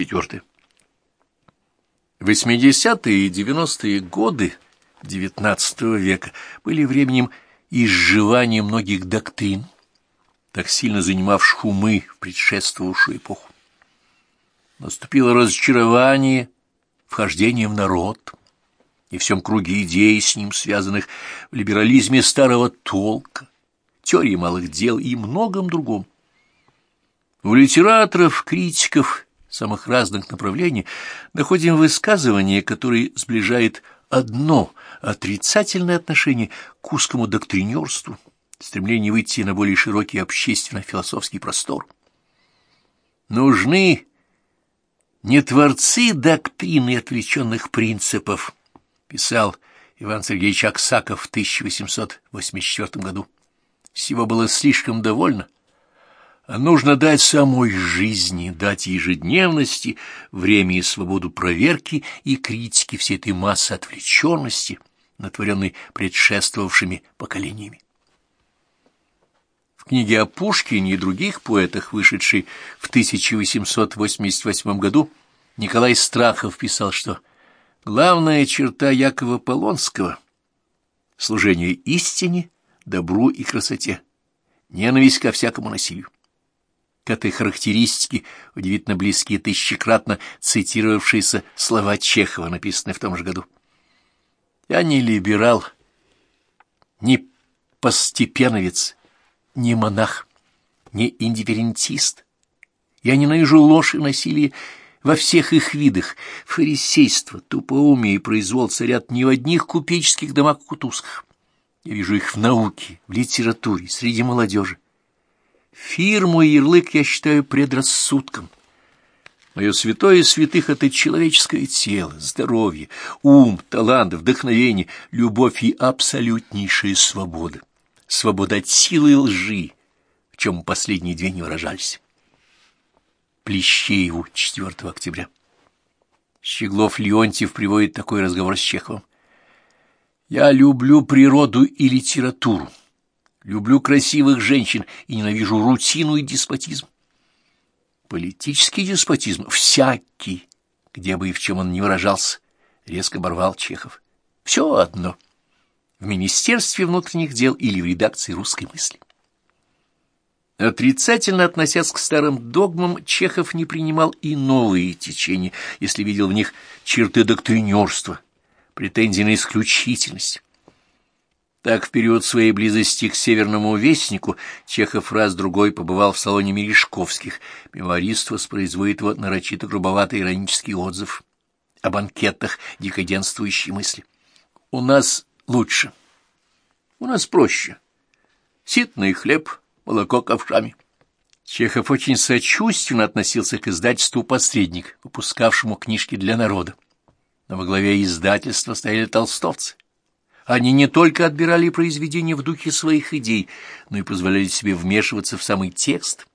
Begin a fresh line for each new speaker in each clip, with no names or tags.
Четвертое. 80-е и 90-е годы XIX века были временем изживания многих доктрин, так сильно занимавших умы в предшествовавшую эпоху. Наступило разочарование вхождения в народ и всем круге идей, с ним связанных в либерализме старого толка, теории малых дел и многом другом. У литераторов, критиков самых разных направлений находим высказывание, которое сближает одно отрицательное отношение к узкому доктринерству, стремление выйти на более широкий общественно-философский простор. Нужны не творцы доктрины отвлеченных принципов, писал Иван Сергеевич Аксаков в 1884 году. Всего было слишком довольно, нужно дать самой жизни, дать ежедневности, время и свободу проверки и критики всей этой массы отвлеченности, натворенной предшествовавшими поколениями. В книге о Пушкине и других поэтах, вышедшей в 1888 году, Николай Страхов писал, что главная черта Якова Полонского — служение истине, добру и красоте, ненависть ко всякому насилию. К этой характеристике удивительно близкие тысячекратно цитировавшиеся слова Чехова, написанные в том же году. «Я не либерал, не постепеновец, не монах, не индифферентист. Я ненавижу ложь и насилие во всех их видах. Фарисейство, тупоумие и произвол царят не в одних купеческих домах кутузках. Я вижу их в науке, в литературе, среди молодежи. Фирму и ярлык я считаю предрассудком. Мое святое святых — это человеческое тело, здоровье, ум, талант, вдохновение, любовь и абсолютнейшая свобода. Свобода от силы лжи, в чем последние две не выражались. Плещееву, 4 октября. Щеглов Леонтьев приводит такой разговор с Чеховым. «Я люблю природу и литературу, люблю красивых женщин и ненавижу рутину и деспотизм. Политический деспотизм всякий, где бы и в чем он ни выражался, резко оборвал Чехов. Все одно. В Министерстве внутренних дел или в редакции русской мысли. Отрицательно относясь к старым догмам, Чехов не принимал и новые течения, если видел в них черты доктринерства, претензии на исключительность. Так, в период своей близости к Северному Вестнику Чехов раз-другой побывал в салоне Мережковских. Меморист воспроизводит его нарочито грубоватый иронический отзыв о банкетах декаденствующей мысли. «У нас лучше. У нас проще. Ситный хлеб, молоко ковшами. Чехов очень сочувственно относился к издательству «Посредник», выпускавшему книжки для народа. Но во главе издательства стояли толстовцы. Они не только отбирали произведения в духе своих идей, но и позволяли себе вмешиваться в самый текст,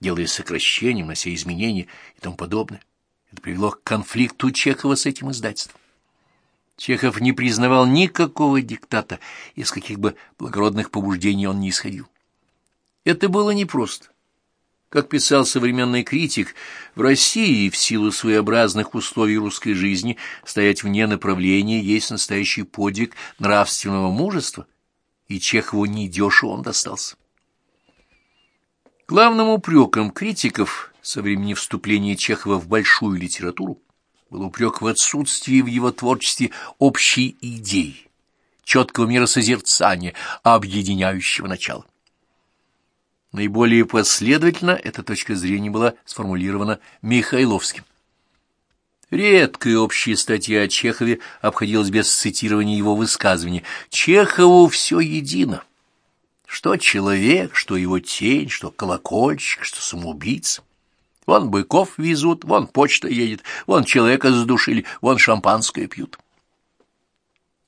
делая сокращения, внося изменения и тому подобное. Это привело к конфликту Чехова с этим издательством. Чехов не признавал никакого диктата, из каких бы благородных побуждений он не исходил. Это было непросто. Как писал современный критик, в России в силу своеобразных условий русской жизни стоять вне направления есть настоящий подвиг нравственного мужества, и Чехову недешево он достался. Главным упреком критиков со времени вступления Чехова в большую литературу был упрек в отсутствии в его творчестве общей идеи, четкого миросозерцания, объединяющего начала. Наиболее последовательно эта точка зрения была сформулирована Михайловским. Редкая общая статья о Чехове обходилась без цитирования его высказывания. Чехову все едино. Что человек, что его тень, что колокольчик, что самоубийца. Вон быков везут, вон почта едет, вон человека задушили, вон шампанское пьют.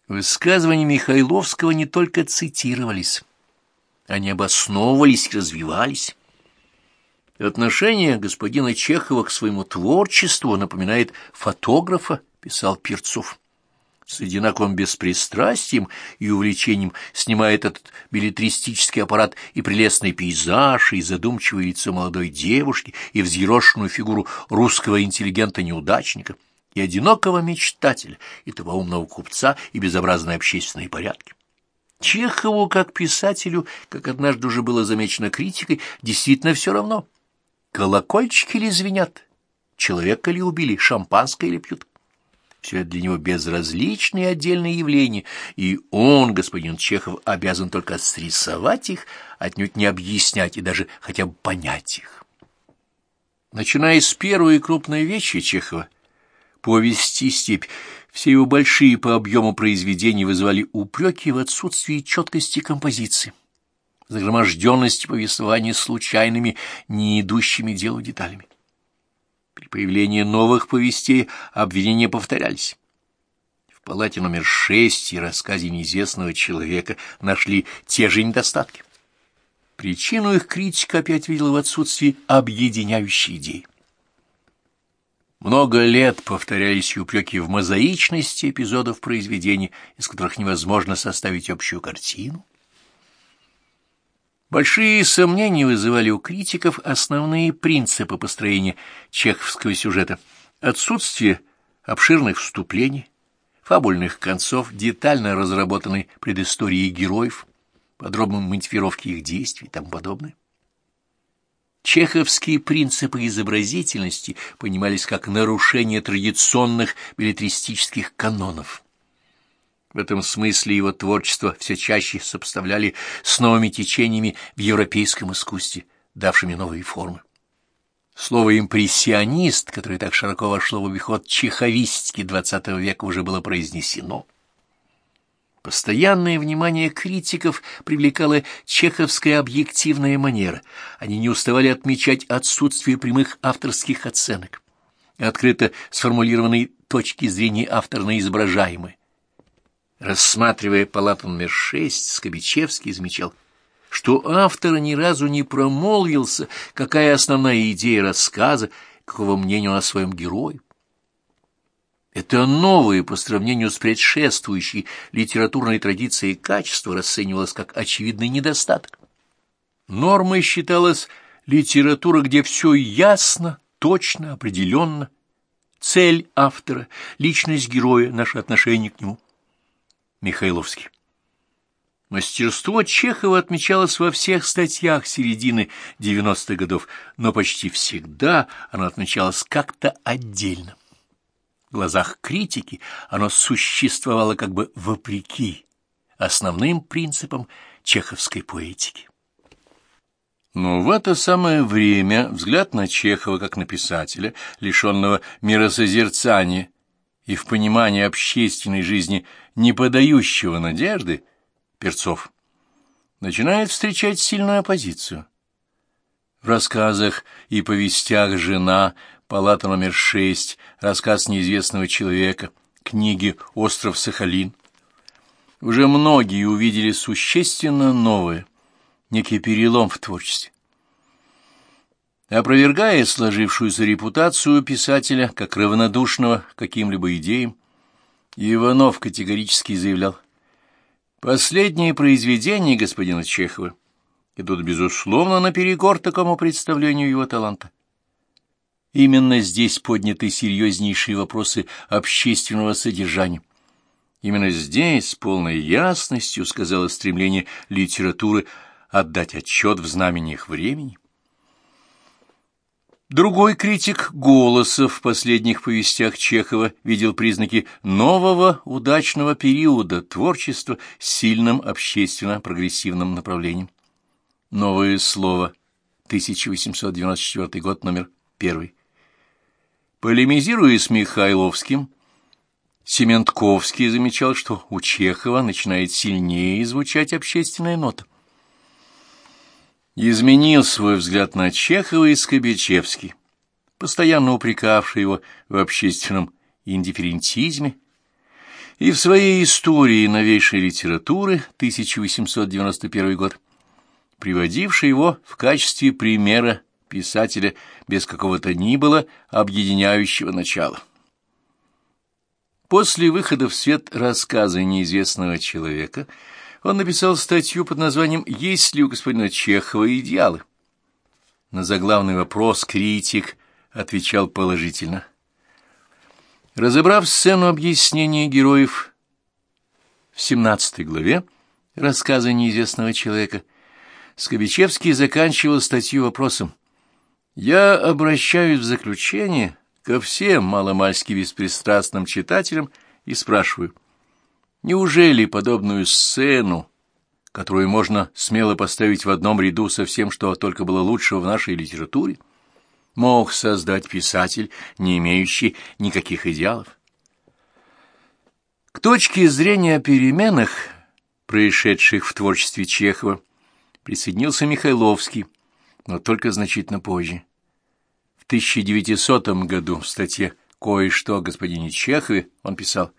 Высказывания Михайловского не только цитировались, они обосновывались и развивались. Отношение господина Чехова к своему творчеству напоминает фотографа, писал Пирцов. с одинаковым беспристрастием и увлечением снимает этот билетристический аппарат и прелестный пейзаж, и задумчивое лицо молодой девушки, и взъерошенную фигуру русского интеллигента-неудачника, и одинокого мечтателя, и того умного купца, и безобразные общественные порядки. Чехову, как писателю, как однажды уже было замечено критикой, действительно все равно. Колокольчики ли звенят? Человека ли убили? Шампанское ли пьют? Все это для него безразличные отдельные явления, и он, господин Чехов, обязан только срисовать их, отнюдь не объяснять и даже хотя бы понять их. Начиная с первой крупной вещи Чехова, повести «Степь», все его большие по объему произведения вызывали упреки в отсутствии четкости композиции, загроможденности повествования случайными, не идущими делу деталями. При появлении новых повестей обвинения повторялись. В палате номер шесть и рассказе неизвестного человека нашли те же недостатки. Причину их критика опять видела в отсутствии объединяющей идеи. Много лет повторялись упреки в мозаичности эпизодов произведений, из которых невозможно составить общую картину. Большие сомнения вызывали у критиков основные принципы построения чеховского сюжета. Отсутствие обширных вступлений, фабульных концов, детально разработанной предыстории героев, подробной мотивировки их действий и тому подобное. Чеховские принципы изобразительности понимались как нарушение традиционных билетристических канонов. В этом смысле его творчество все чаще сопоставляли с новыми течениями в европейском искусстве, давшими новые формы. Слово «импрессионист», которое так широко вошло в обиход чеховистики XX века, уже было произнесено. Постоянное внимание критиков привлекала чеховская объективная манера. Они не уставали отмечать отсутствие прямых авторских оценок, открыто сформулированной точки зрения автора на изображаемое Рассматривая палату номер шесть, Скобичевский замечал, что автор ни разу не промолвился, какая основная идея рассказа, какого мнения он о своем герое. Это новое по сравнению с предшествующей литературной традицией качество расценивалось как очевидный недостаток. Нормой считалась литература, где все ясно, точно, определенно, цель автора, личность героя, наше отношение к нему. Михайловский. Мастерство Чехова отмечалось во всех статьях середины 90-х годов, но почти всегда оно отмечалось как-то отдельно. В глазах критики оно существовало как бы вопреки основным принципам чеховской поэтики. Но в это самое время взгляд на Чехова как на писателя, лишенного миросозерцания и в понимании общественной жизни не подающего надежды, Перцов, начинает встречать сильную оппозицию. В рассказах и повестях «Жена», «Палата номер шесть», рассказ неизвестного человека, книги «Остров Сахалин». Уже многие увидели существенно новое, некий перелом в творчестве. Опровергая сложившуюся репутацию писателя как равнодушного к каким-либо идеям, Иванов категорически заявлял, «Последние произведения господина Чехова идут, безусловно, наперекор такому представлению его таланта. Именно здесь подняты серьезнейшие вопросы общественного содержания. Именно здесь с полной ясностью сказала стремление литературы отдать отчет в знамениях времени. Другой критик Голосов в последних повестях Чехова видел признаки нового удачного периода творчества с сильным общественно-прогрессивным направлением. Новое слово, 1894 год, номер первый. Полемизируя с Михайловским, Сементковский замечал, что у Чехова начинает сильнее звучать общественная нота. Изменил свой взгляд на Чехова и Скобичевский, постоянно упрекавший его в общественном индифферентизме, и в своей истории новейшей литературы 1891 год, приводивший его в качестве примера писателя без какого-то ни было объединяющего начала. После выхода в свет рассказа неизвестного человека он написал статью под названием «Есть ли у господина Чехова идеалы?». На заглавный вопрос критик отвечал положительно. Разобрав сцену объяснения героев в 17 главе рассказа неизвестного человека, Скобичевский заканчивал статью вопросом «Я обращаюсь в заключение ко всем маломальски беспристрастным читателям и спрашиваю, неужели подобную сцену, которую можно смело поставить в одном ряду со всем, что только было лучшего в нашей литературе, мог создать писатель, не имеющий никаких идеалов? К точке зрения о переменах, происшедших в творчестве Чехова, присоединился Михайловский, но только значительно позже. 1900 году в статье «Кое-что о господине Чехове» он писал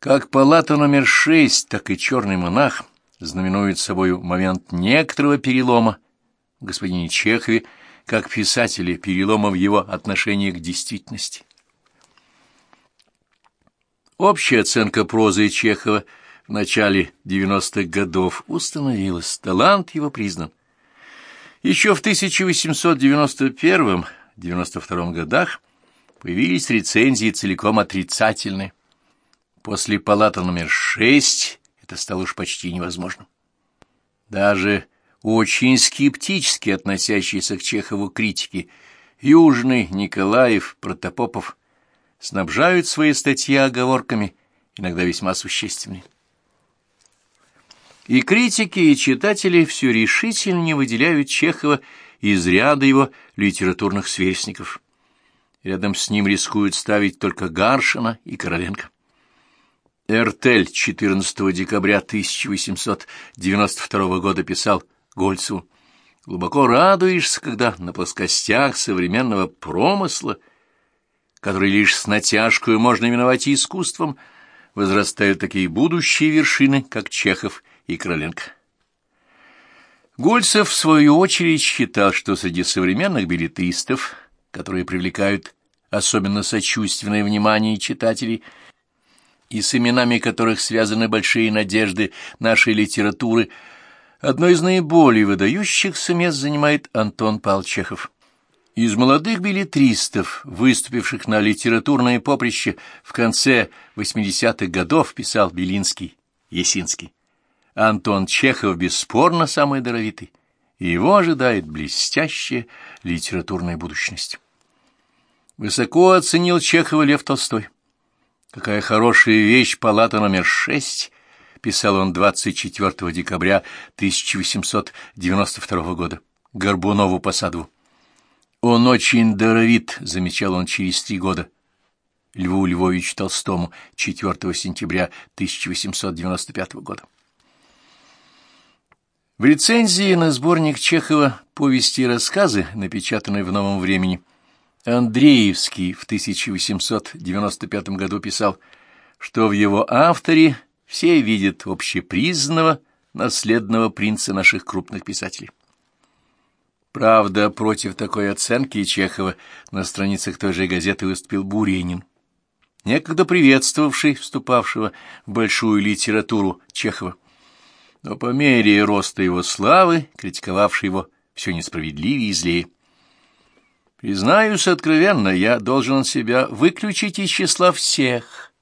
«Как палата номер шесть, так и черный монах знаменуют собой момент некоторого перелома в господине Чехове, как писателе, перелома в его отношении к действительности». Общая оценка прозы Чехова в начале 90-х годов установилась, талант его признан. Еще в 1891-92 годах появились рецензии целиком отрицательные. После палаты номер шесть это стало уж почти невозможным. Даже очень скептически относящиеся к Чехову критики Южный, Николаев, Протопопов снабжают свои статьи оговорками, иногда весьма существенными. И критики, и читатели все решительнее выделяют Чехова из ряда его литературных сверстников. Рядом с ним рискуют ставить только Гаршина и Короленко. Эртель 14 декабря 1892 года писал Гольцеву «Глубоко радуешься, когда на плоскостях современного промысла, который лишь с натяжкой можно именовать искусством, возрастают такие будущие вершины, как Чехов и Короленко. Гольцев, в свою очередь, считал, что среди современных билетристов, которые привлекают особенно сочувственное внимание читателей, и с именами которых связаны большие надежды нашей литературы, одно из наиболее выдающихся мест занимает Антон Павлович Чехов. Из молодых билетристов, выступивших на литературное поприще в конце 80-х годов, писал Белинский, Есинский. Антон Чехов бесспорно самый даровитый, и его ожидает блестящая литературная будущность. Высоко оценил Чехова Лев Толстой. «Какая хорошая вещь палата номер шесть», — писал он 24 декабря 1892 года Горбунову Посадову. «Он очень даровит», — замечал он через три года. Льву Львовичу Толстому 4 сентября 1895 года. В рецензии на сборник Чехова «Повести и рассказы», напечатанной в «Новом времени», Андреевский в 1895 году писал, что в его авторе все видят общепризнанного наследного принца наших крупных писателей. Правда, против такой оценки Чехова на страницах той же газеты выступил Буренин, некогда приветствовавший вступавшего в большую литературу Чехова но по мере роста его славы, критиковавший его все несправедливее и злее. Признаюсь откровенно, я должен себя выключить из числа всех.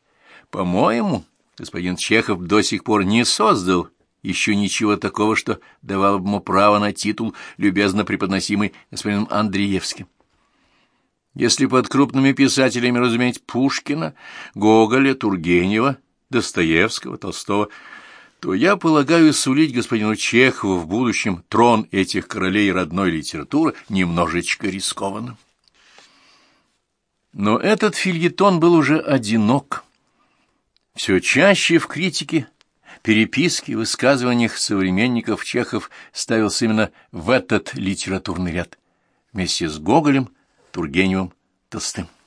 По-моему, господин Чехов до сих пор не создал еще ничего такого, что давало бы ему право на титул, любезно преподносимый господином Андреевским. Если под крупными писателями разуметь Пушкина, Гоголя, Тургенева, Достоевского, Толстого — то я полагаю сулить господину Чехову в будущем трон этих королей родной литературы немножечко рискованно. Но этот фильетон был уже одинок. Все чаще в критике, переписке, высказываниях современников Чехов ставился именно в этот литературный ряд, вместе с Гоголем, Тургеневым, Толстым.